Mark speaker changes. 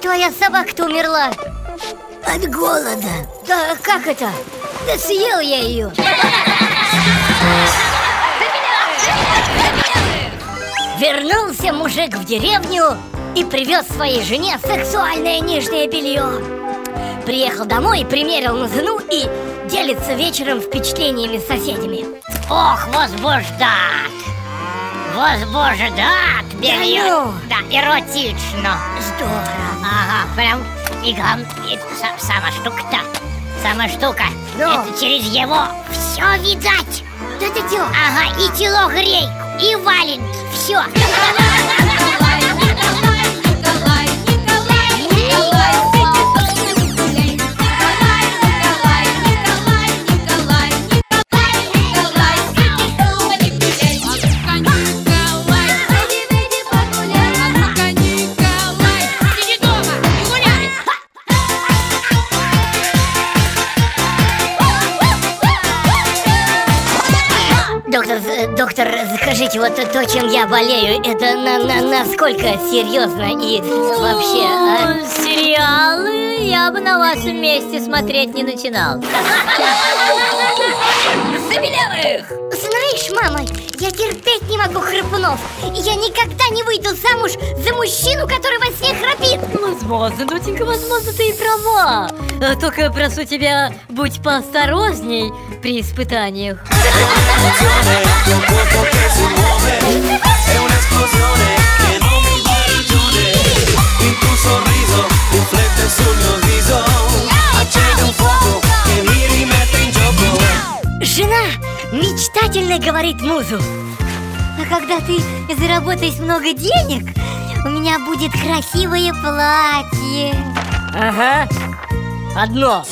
Speaker 1: твоя собака-то умерла?
Speaker 2: От голода.
Speaker 1: Да как это? Да съел я ее. Вернулся мужик в деревню и привез своей жене сексуальное нижнее белье. Приехал домой, примерил на жену и делится вечером впечатлениями с соседями.
Speaker 3: Ох, белье!
Speaker 1: Да ну!
Speaker 3: Да, эротично!
Speaker 1: Здорово.
Speaker 3: Ага, прям и гам, и са- сама штука-то, сама штука.
Speaker 1: Ну?
Speaker 3: Это через его все видать.
Speaker 1: Да ты чё?
Speaker 3: Ага, и телогрейку, и валенки, все.
Speaker 1: Доктор, э, доктор, скажите, вот то, чем я болею, это на, на, насколько серьезно и вообще, а?
Speaker 4: Сериалы я бы на вашем месте смотреть не начинал.
Speaker 1: Знаешь, мама, я терпеть не могу храпунов И я никогда не выйду замуж за мужчину, который во сне храпит
Speaker 4: Возможно, доченька, возможно, ты и права. А Только прошу тебя, будь поосторожней при испытаниях.
Speaker 1: Жена мечтательно говорит музу А когда ты заработаешь много денег, у меня будет красивое платье
Speaker 4: Ага. Одно.